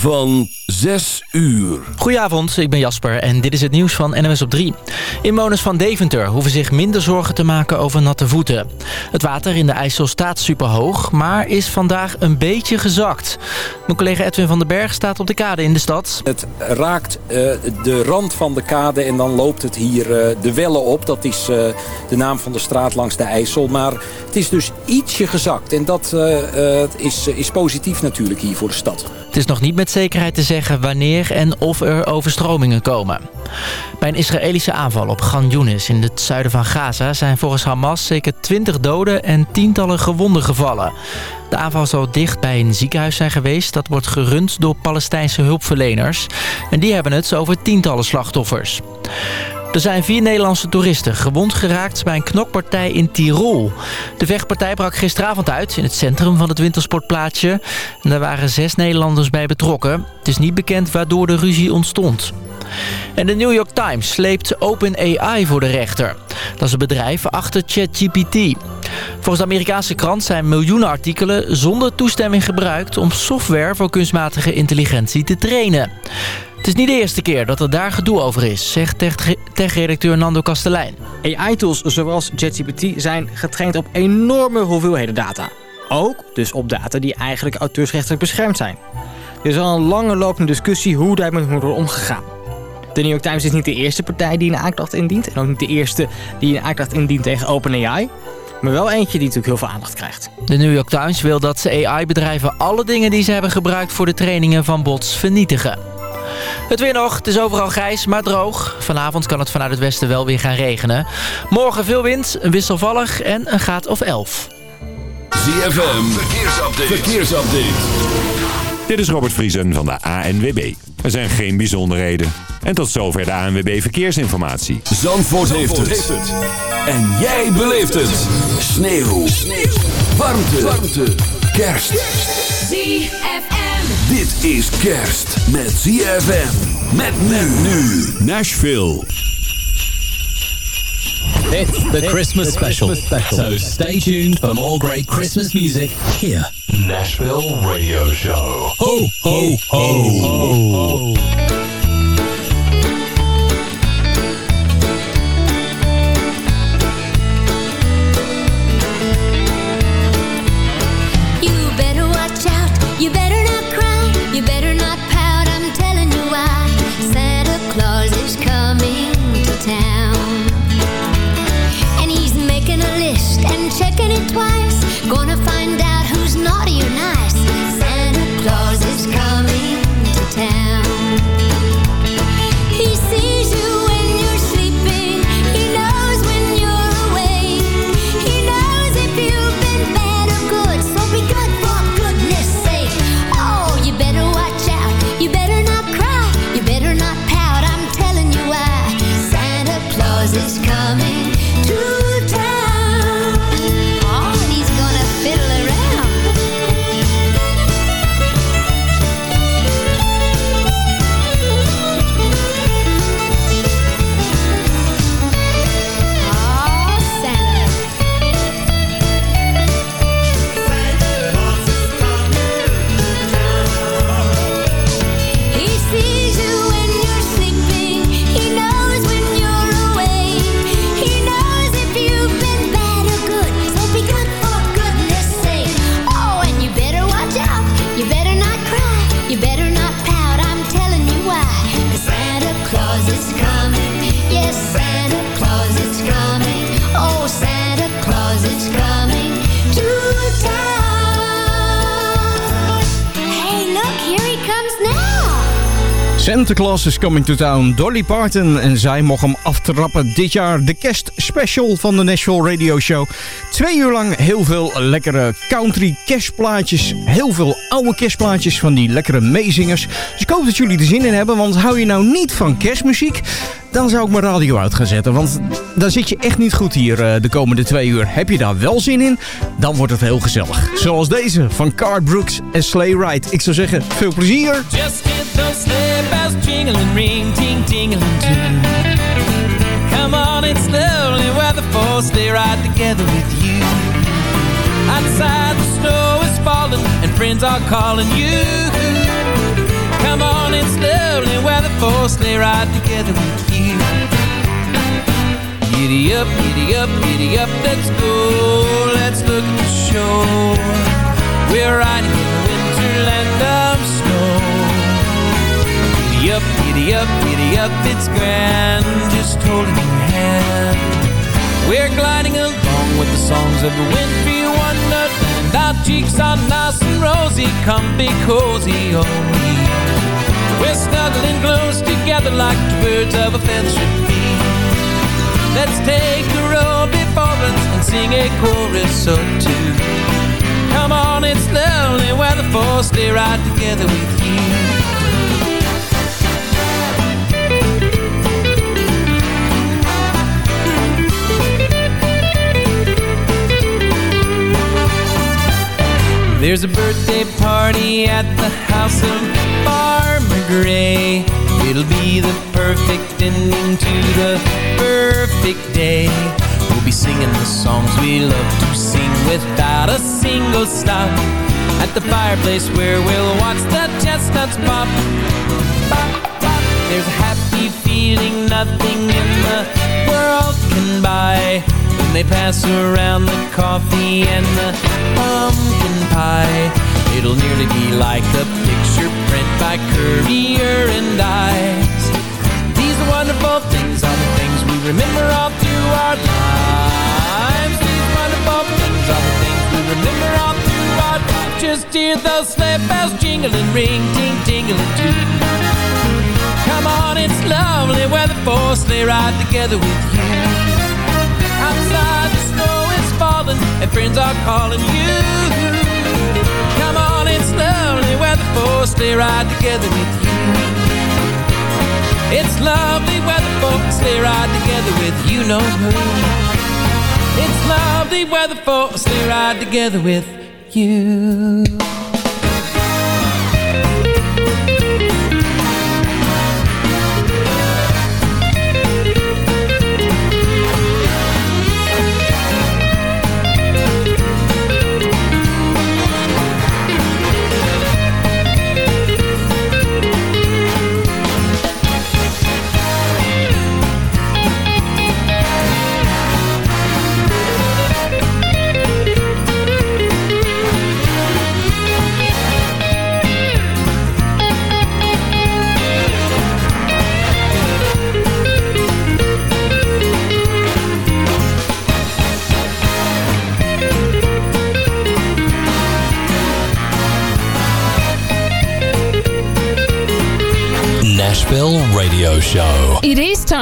van 6 uur. Goedenavond, ik ben Jasper en dit is het nieuws van NOS op 3. Inwoners van Deventer hoeven zich minder zorgen te maken over natte voeten. Het water in de IJssel staat superhoog, maar is vandaag een beetje gezakt. Mijn collega Edwin van den Berg staat op de kade in de stad. Het raakt uh, de rand van de kade en dan loopt het hier uh, de Wellen op. Dat is uh, de naam van de straat langs de IJssel. Maar het is dus ietsje gezakt en dat is, is positief natuurlijk hier voor de stad. Het is nog niet met zekerheid te zeggen wanneer en of er overstromingen komen. Bij een Israëlische aanval op Gan Yunis in het zuiden van Gaza... zijn volgens Hamas zeker 20 doden en tientallen gewonden gevallen. De aanval zou dicht bij een ziekenhuis zijn geweest. Dat wordt gerund door Palestijnse hulpverleners. En die hebben het over tientallen slachtoffers. Er zijn vier Nederlandse toeristen gewond geraakt bij een knokpartij in Tirol. De vechtpartij brak gisteravond uit in het centrum van het wintersportplaatsje. En daar waren zes Nederlanders bij betrokken. Het is niet bekend waardoor de ruzie ontstond. En de New York Times sleept OpenAI voor de rechter. Dat is een bedrijf achter ChatGPT. Volgens de Amerikaanse krant zijn miljoenen artikelen zonder toestemming gebruikt... om software voor kunstmatige intelligentie te trainen. Het is niet de eerste keer dat er daar gedoe over is, zegt tech-redacteur Nando Kastelein. AI-tools zoals ChatGPT zijn getraind op enorme hoeveelheden data. Ook dus op data die eigenlijk auteursrechtelijk beschermd zijn. Er is al een lange lopende discussie hoe daar moet worden omgegaan. De New York Times is niet de eerste partij die een aanklacht indient. En ook niet de eerste die een aanklacht indient tegen OpenAI. Maar wel eentje die natuurlijk heel veel aandacht krijgt. De New York Times wil dat ze AI-bedrijven alle dingen die ze hebben gebruikt voor de trainingen van bots vernietigen. Het weer nog. Het is overal grijs, maar droog. Vanavond kan het vanuit het westen wel weer gaan regenen. Morgen veel wind, wisselvallig en een graad of 11. ZFM, verkeersupdate. verkeersupdate. Dit is Robert Vriesen van de ANWB. Er zijn geen bijzonderheden. En tot zover de ANWB Verkeersinformatie. Zandvoort, heeft, het. En jij beleeft het. Sneeuw. Sneeuw. Warmte. Warmte. Kerst. ZFM. Dit is kerst met ZFM. Met men nu. Nashville. It's the Christmas special. So stay tuned for more great Christmas music here. Nashville Radio Show. Ho, ho, ho. ho, ho. Claus is Coming to Town, Dolly Parton. En zij mocht hem aftrappen dit jaar. De kerstspecial van de Nashville Radio Show. Twee uur lang heel veel lekkere country kerstplaatjes. Heel veel oude kerstplaatjes van die lekkere meezingers. Dus ik hoop dat jullie er zin in hebben. Want hou je nou niet van kerstmuziek... dan zou ik mijn radio uit gaan zetten. Want dan zit je echt niet goed hier uh, de komende twee uur. Heb je daar wel zin in? Dan wordt het heel gezellig. Zoals deze van Card Brooks en Slay Ride. Ik zou zeggen, veel plezier. Just get those bells jingling, ring, ting, tingling. Come on, it's lovely weather for sleigh ride together with you. Outside the snow is falling friends are calling you. Come on, it's lovely weather for sleigh ride together with you. Giddy up, giddy up, giddy up, let's go. Let's look at the show. We're riding in the winterland of snow. Giddy up, giddy up, giddy up, it's grand. Just holding your hand. We're gliding along with the songs of the wintry wonderland. Our cheeks are nice and rosy, comfy, cozy, oh we. We're snuggling close together like the birds of a feather be. Let's take the road before us and sing a chorus or two. Come on, it's lovely weather for sleigh ride together with you. There's a birthday party at the house of Farmer Gray. It'll be the perfect ending to the perfect day. We'll be singing the songs we love to sing without a single stop. At the fireplace where we'll watch the chestnuts pop. Pop, pop. There's a happy feeling nothing in the world can buy when they pass around the coffee and the pumpkin pie. It'll nearly be like a picture by Currier and Ives. These wonderful things are the things we remember all through our lives. These wonderful things are the things we remember all through our lives. Just hear those sleigh bells jingling, ring, ting, tingling too. Come on, it's lovely weather for a sleigh ride together with you. Outside the snow is falling and friends are calling you. Come on, it's lovely weather for sleigh ride together with you. It's lovely weather for a sleigh ride together with you know who. It's lovely weather for a sleigh ride together with you.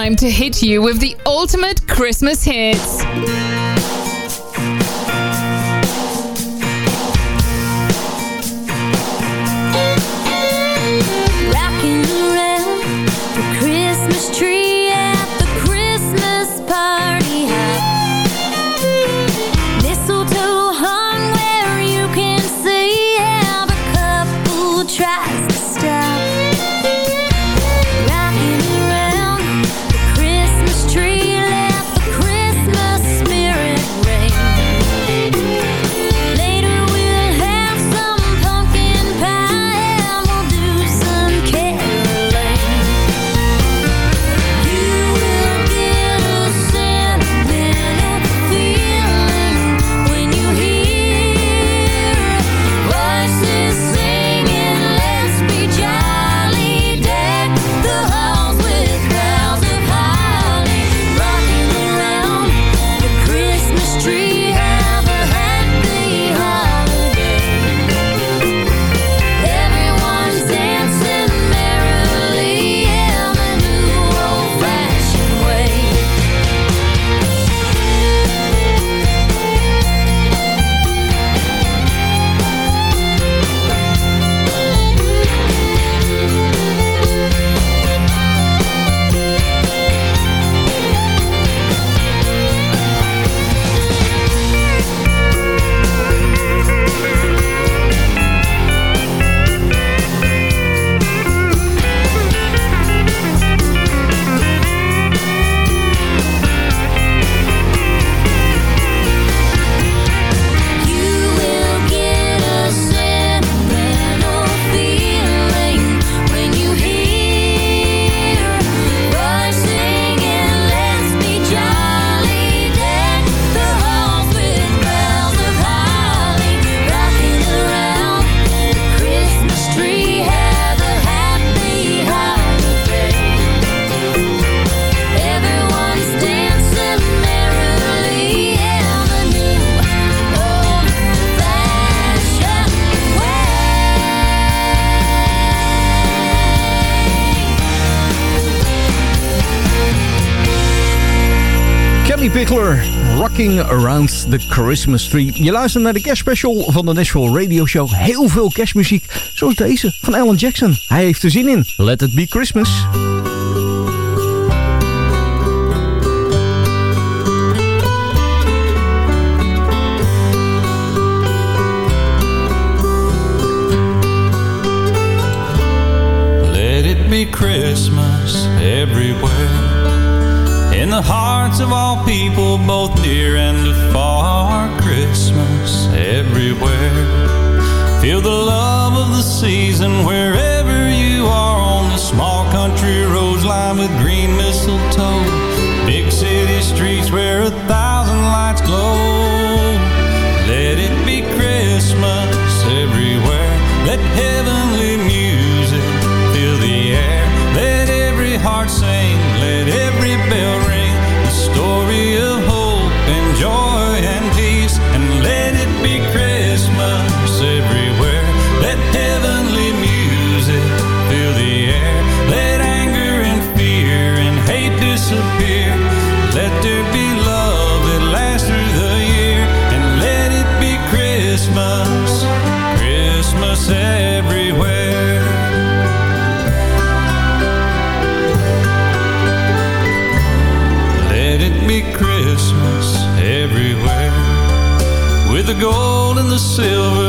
Time to hit you with the ultimate Christmas hits. Around the Christmas Tree. Je luistert naar de Cash Special van de Nashville Radio Show. Heel veel kerstmuziek, zoals deze van Alan Jackson. Hij heeft er zin in. Let it be Christmas. Let it be Christmas everywhere in the hearts of all people, both near and afar. Christmas everywhere. Feel the love of the season wherever you are on the small country roads lined with green. silver.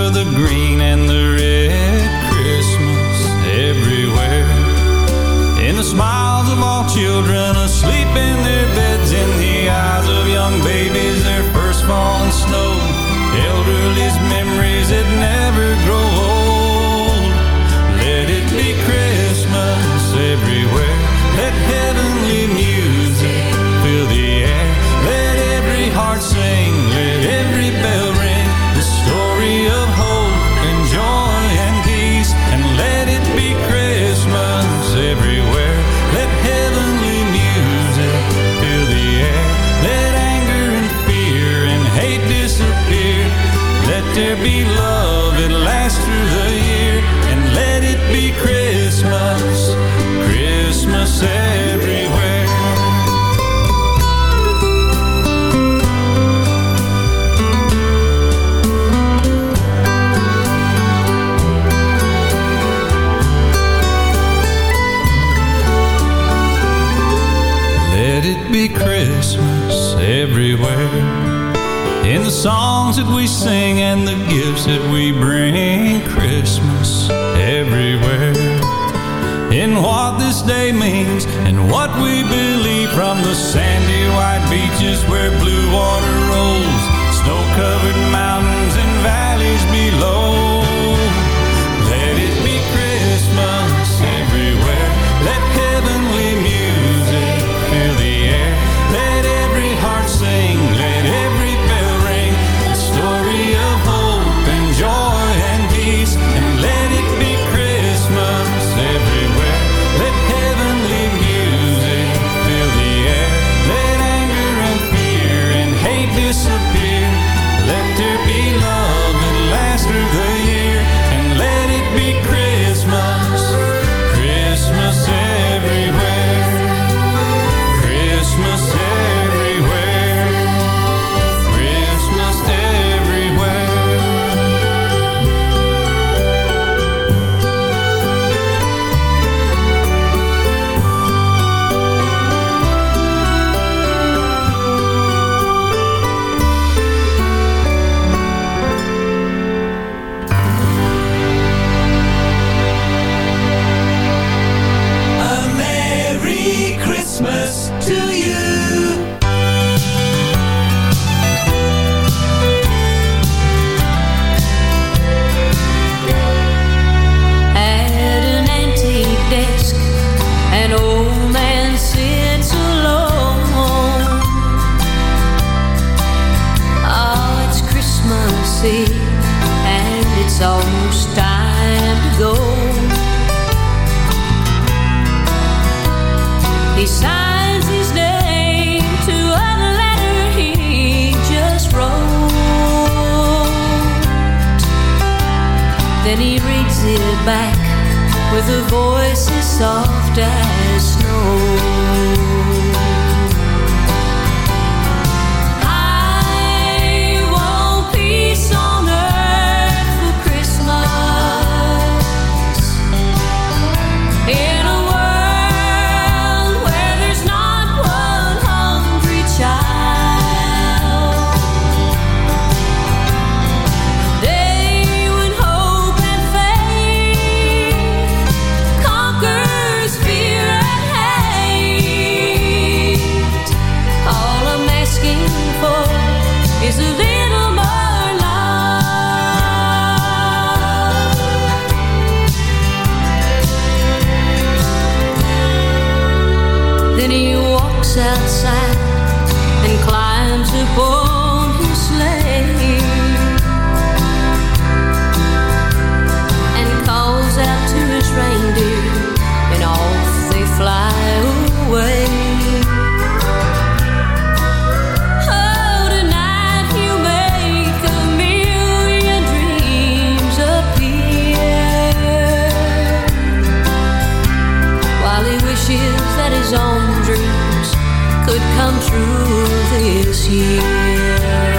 come true this year.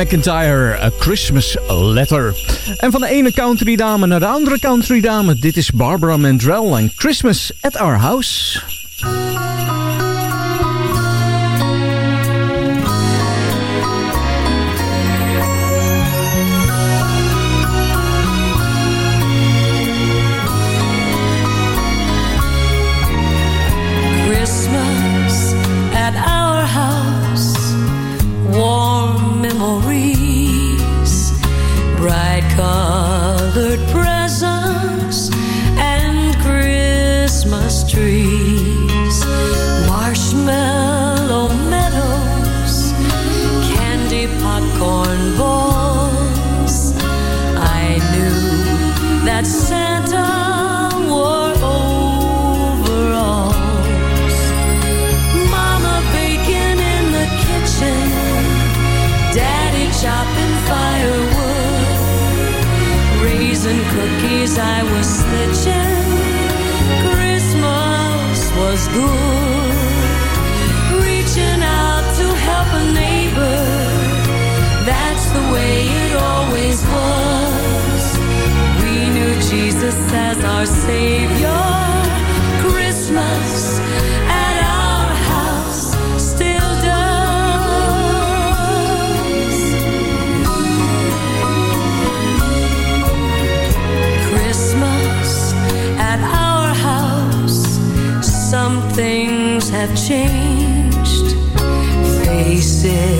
McIntyre, A Christmas Letter. En van de ene country dame naar de andere country dame. Dit is Barbara Mandrell en Christmas at Our House. years I was stitching. Christmas was good. Reaching out to help a neighbor. That's the way it always was. We knew Jesus as our Savior. have changed faces.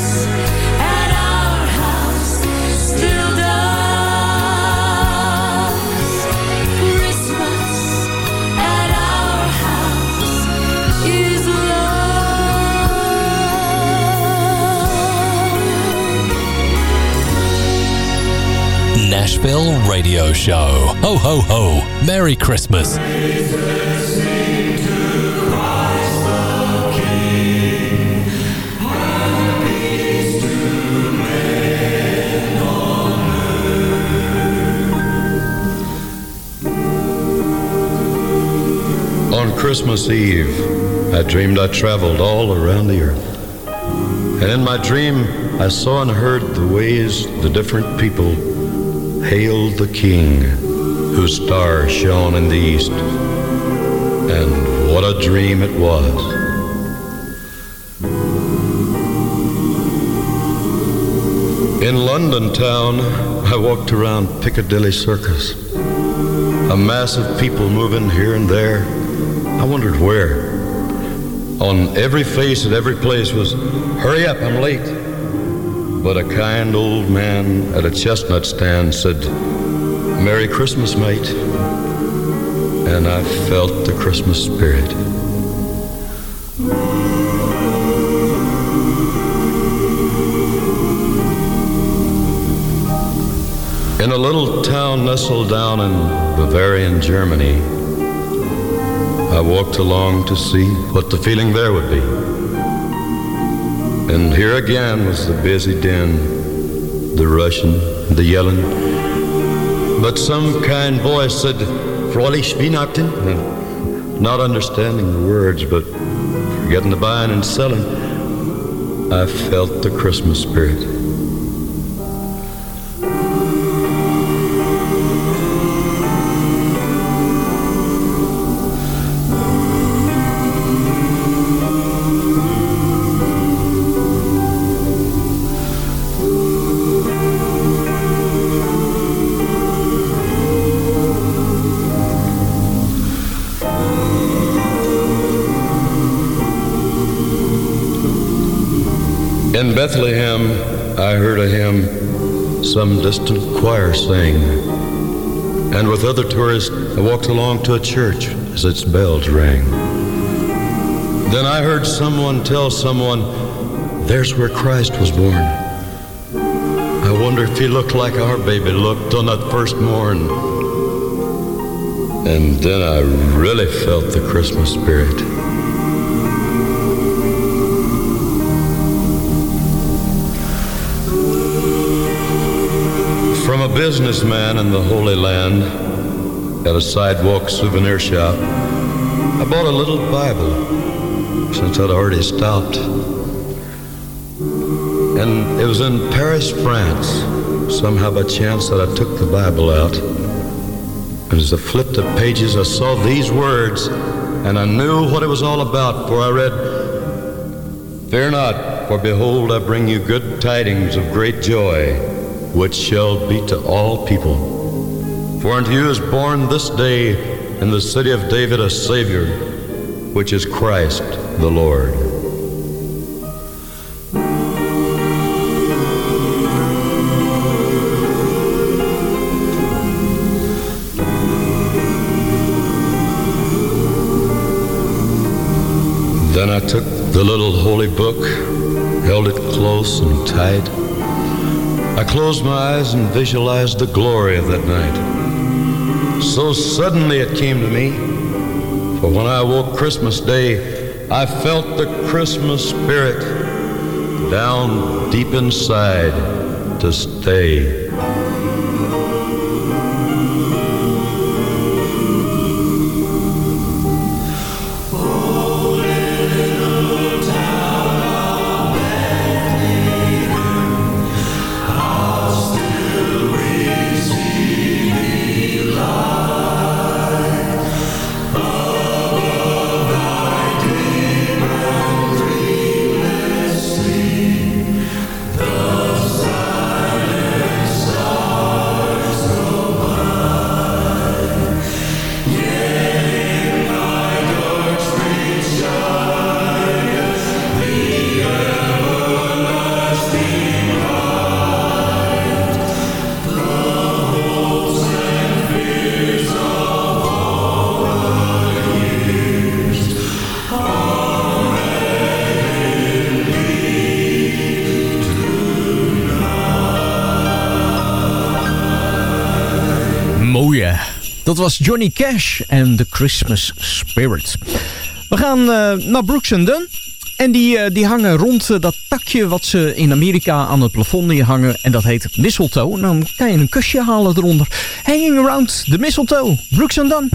Bill radio show. Ho, ho, ho. Merry Christmas. On Christmas Eve, I dreamed I traveled all around the earth. And in my dream, I saw and heard the ways the different people hailed the king whose star shone in the east. And what a dream it was. In London town, I walked around Piccadilly Circus. A mass of people moving here and there. I wondered where. On every face at every place was, hurry up, I'm late. But a kind old man at a chestnut stand said, Merry Christmas, mate. And I felt the Christmas spirit. In a little town nestled down in Bavarian Germany, I walked along to see what the feeling there would be. And here again was the busy din, the rushing, the yelling. But some kind voice said, Fröhlich Weihnachten, not understanding the words, but forgetting the buying and selling, I felt the Christmas spirit. Some distant choir sang. And with other tourists, I walked along to a church as its bells rang. Then I heard someone tell someone, there's where Christ was born. I wonder if he looked like our baby looked on that first morn. And then I really felt the Christmas spirit. Businessman in the Holy Land at a sidewalk souvenir shop, I bought a little Bible since I'd already stopped. And it was in Paris, France, somehow by chance that I took the Bible out. And as I flipped the pages, I saw these words, and I knew what it was all about, for I read, Fear not, for behold, I bring you good tidings of great joy which shall be to all people. For unto you is born this day in the city of David a Savior, which is Christ the Lord. Then I took the little holy book, held it close and tight. I closed my eyes and visualized the glory of that night. So suddenly it came to me, for when I woke Christmas Day, I felt the Christmas spirit down deep inside to stay. Was Johnny Cash en The Christmas Spirit. We gaan uh, naar Brooks Dunn. En die, uh, die hangen rond uh, dat takje wat ze in Amerika aan het plafond neerhangen. En dat heet mistletoe. En dan kan je een kusje halen eronder. Hanging around the mistletoe. Brooks Dunn.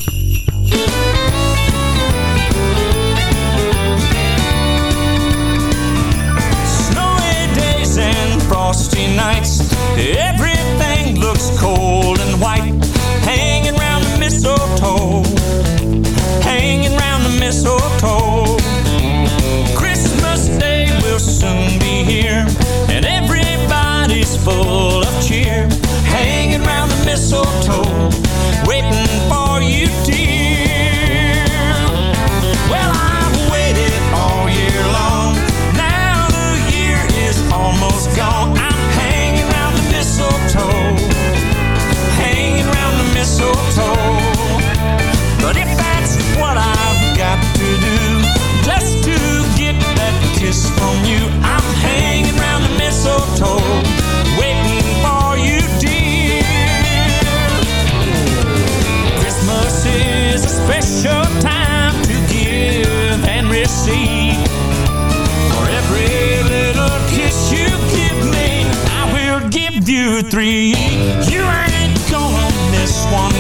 Snowy days and frosty nights. Two, three. You ain't gonna miss one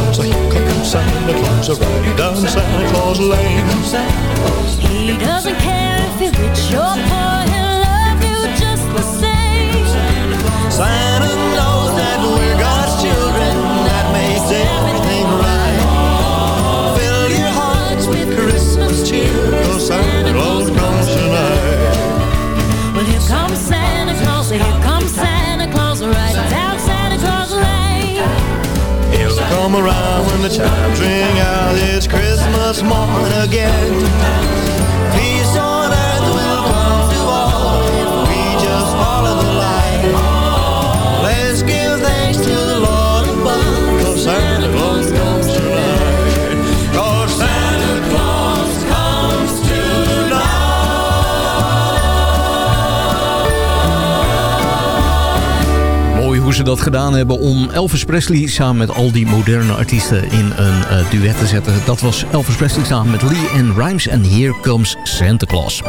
Claus, comes Santa Claus, riding down Santa Claus Lane. He doesn't care if you're rich or poor, he'll love you just the same. Santa knows that we're God's children, that makes everything right. Fill your hearts with Christmas cheer, cause Santa the chimes ring out. It's Christmas morn again. Dat gedaan hebben om Elvis Presley samen met al die moderne artiesten in een eh, duet te zetten. Dat was Elvis Presley samen met Lee and Rhymes en Here Comes Santa Claus.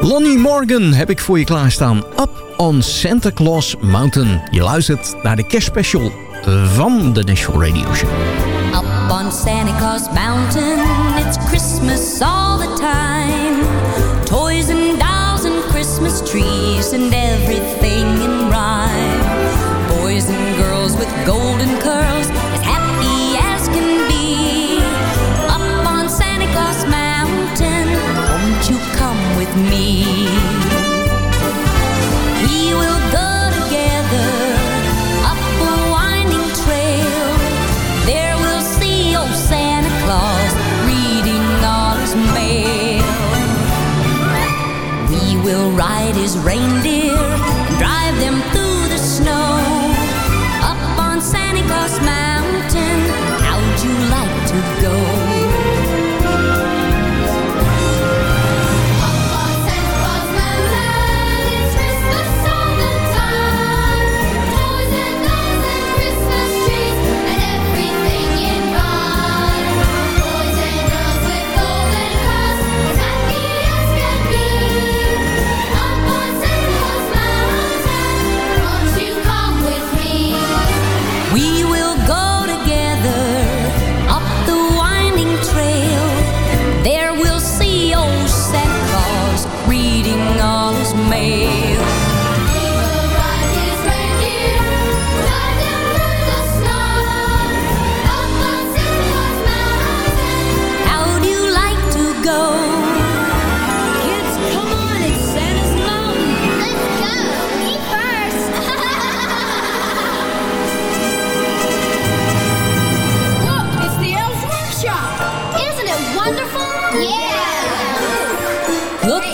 Lonnie Morgan heb ik voor je klaarstaan. Up on Santa Claus Mountain. Je luistert naar de kerstspecial van de National Radio Show. Up on Santa Claus Mountain, it's Christmas all the time. Toys and dolls and Christmas trees and everything golden curls, as happy as can be. Up on Santa Claus Mountain, won't you come with me? We will go together up a winding trail. There we'll see old Santa Claus reading all his mail. We will ride his reindeer and drive them through go?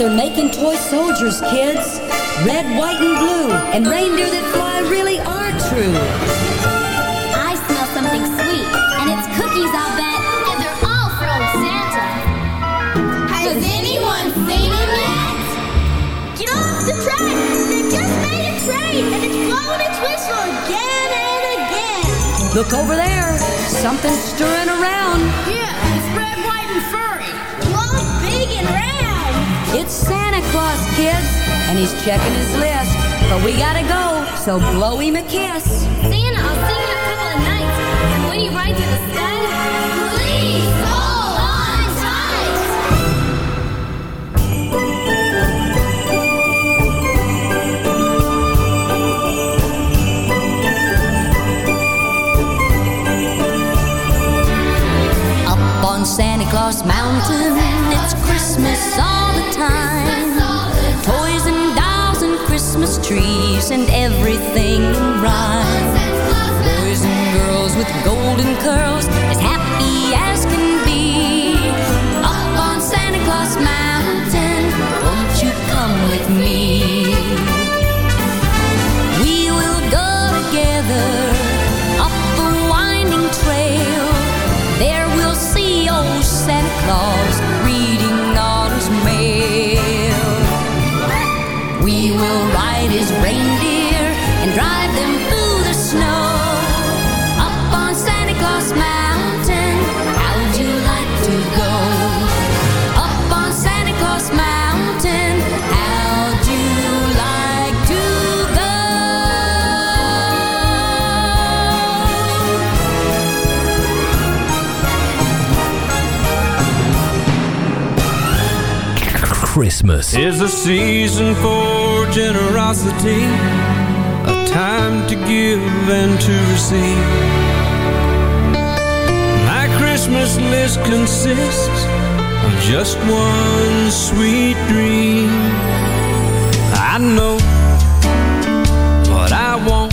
They're making toy soldiers, kids. Red, white, and blue. And reindeer that fly really are true. I smell something sweet, and it's cookies, I'll bet. And they're all for old Santa. Has anyone seen him yet? Get off the track! They just made a train, and it's blowing its whistle again and again. Look over there. Something's stirring around. Yeah, it's red, white, and fur. It's Santa Claus, kids, and he's checking his list. But we gotta go, so blow him a kiss. is a season for generosity, a time to give and to receive. My Christmas list consists of just one sweet dream. I know what I want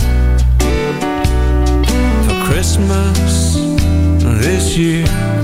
for Christmas this year.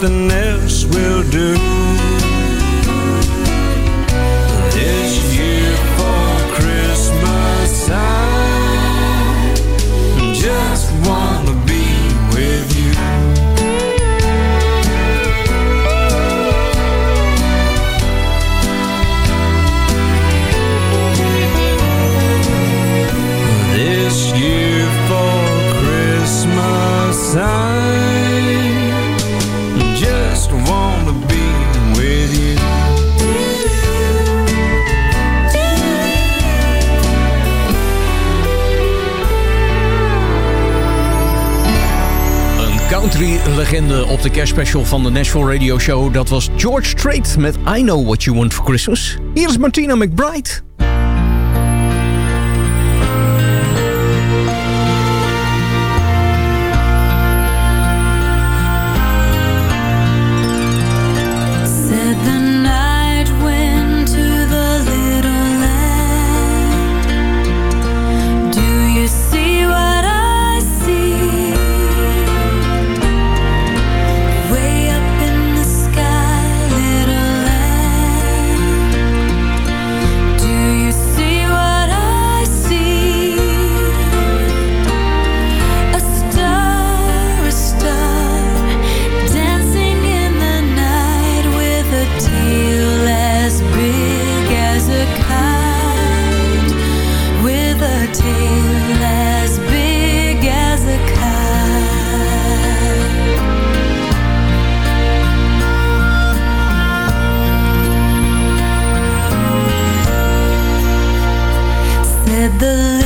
Nothing else will do. op de kerstspecial van de Nashville Radio Show. Dat was George Strait met I Know What You Want For Christmas. Hier is Martina McBride. the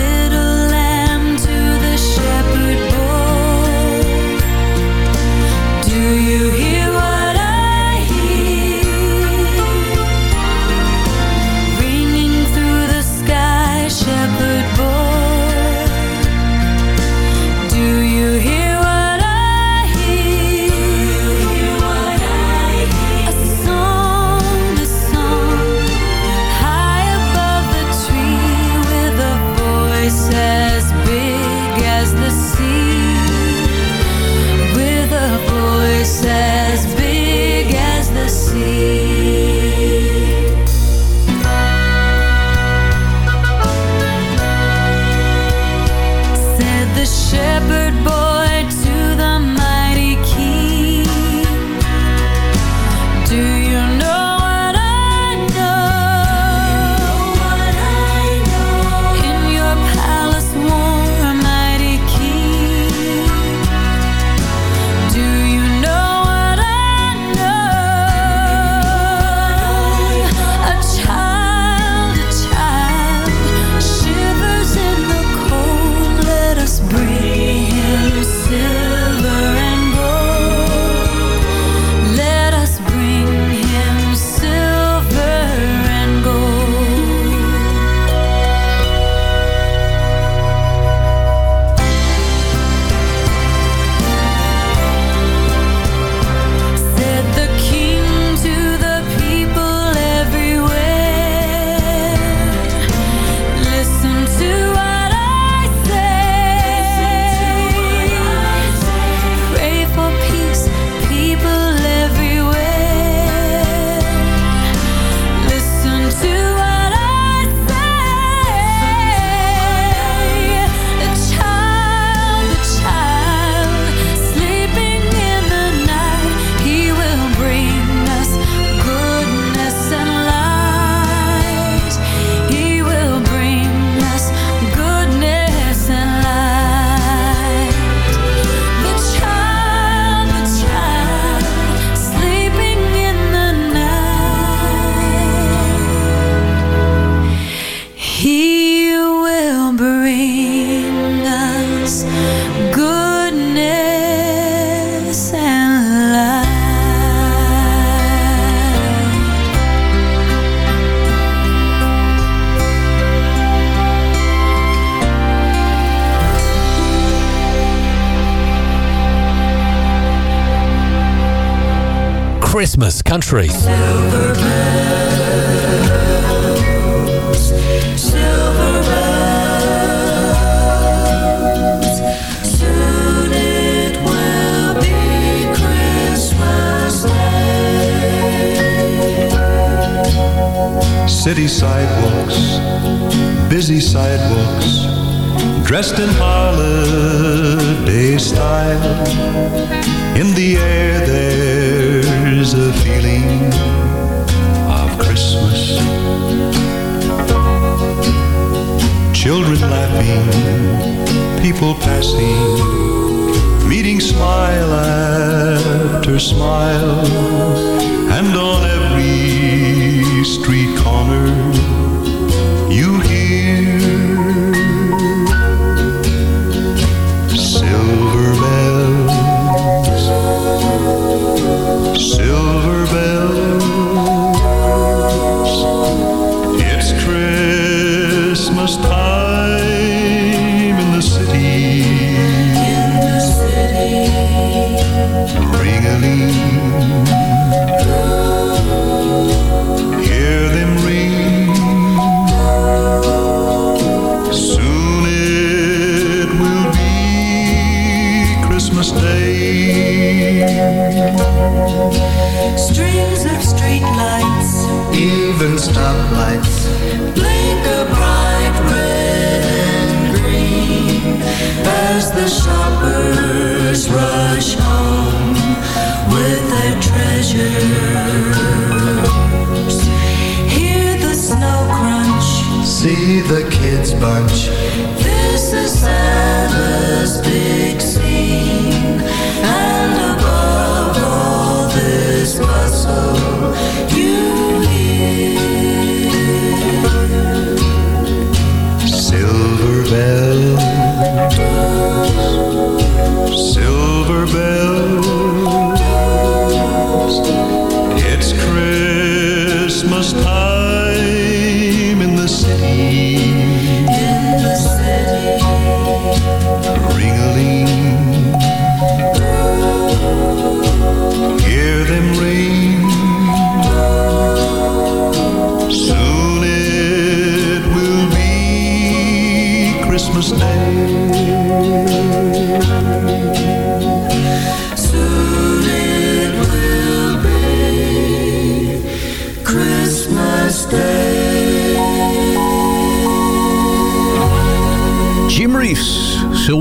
country.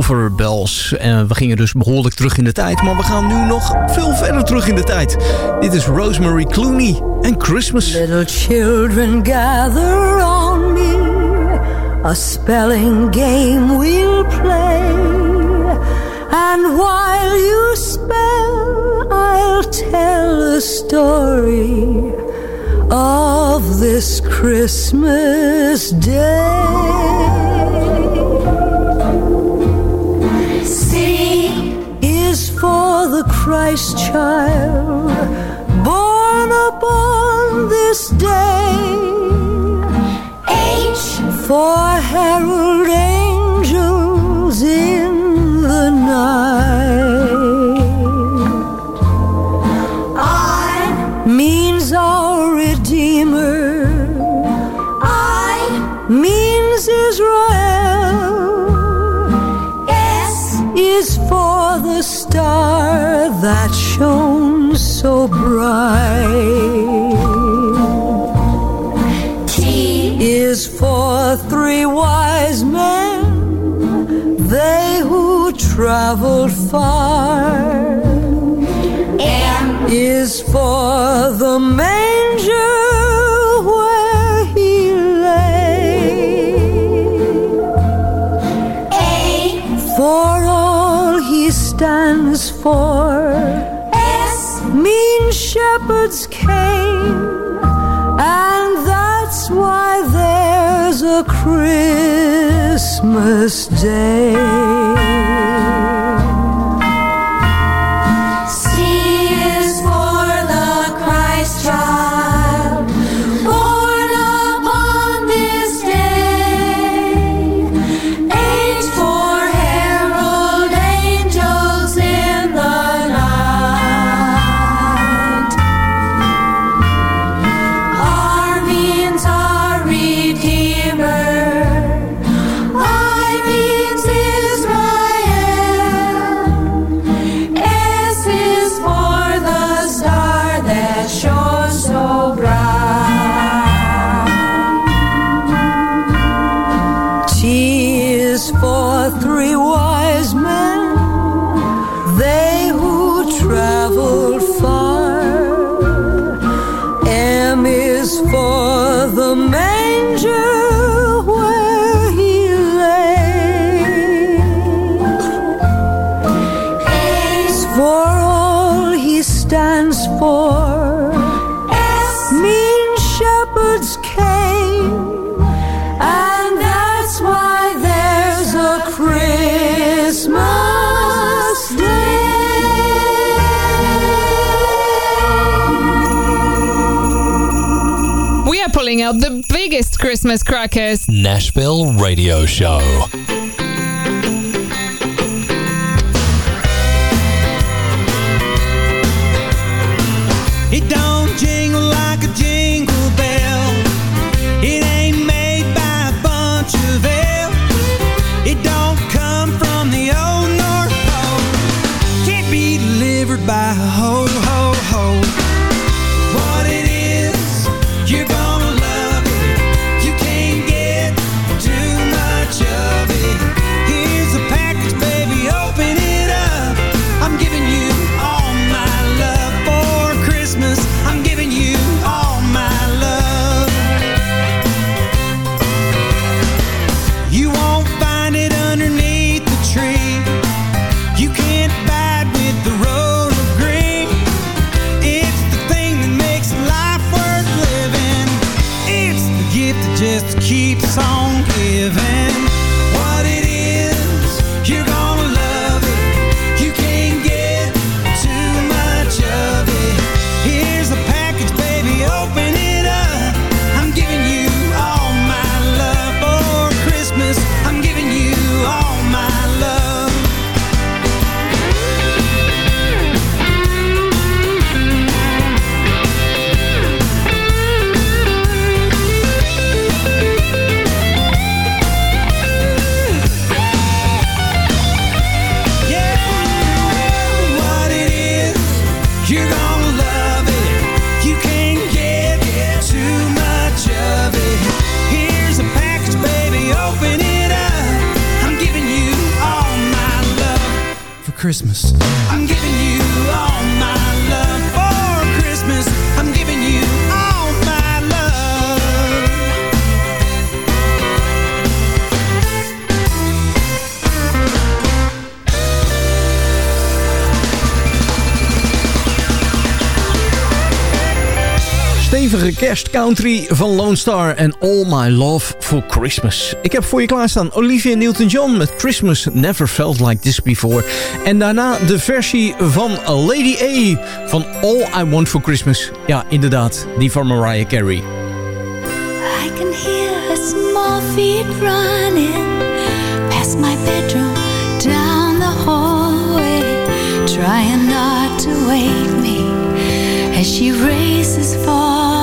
Silverbells. En we gingen dus behoorlijk terug in de tijd, maar we gaan nu nog veel verder terug in de tijd. Dit is Rosemary Clooney en Christmas. Little children gather on me. A spelling game we'll play. And while you spell, I'll tell a story. of this Christmas day. Christ child, born upon this day. H for herald. H. so bright Tea is for three wise men, they who traveled far. M is for the man Christmas day. Christmas crackers. Nashville Radio Show. It don't jingle like a jingle bell. It ain't made by a bunch of elves. It don't come from the old North Pole. Can't be delivered by a ho ho ho. Kerst Country van Lone Star en All My Love for Christmas. Ik heb voor je klaarstaan Olivia Newton-John met Christmas Never Felt Like This Before. En daarna de versie van Lady A van All I Want for Christmas. Ja, inderdaad, die van Mariah Carey. I can hear her small feet running Past my bedroom, down the hallway Trying not to wake me As she races for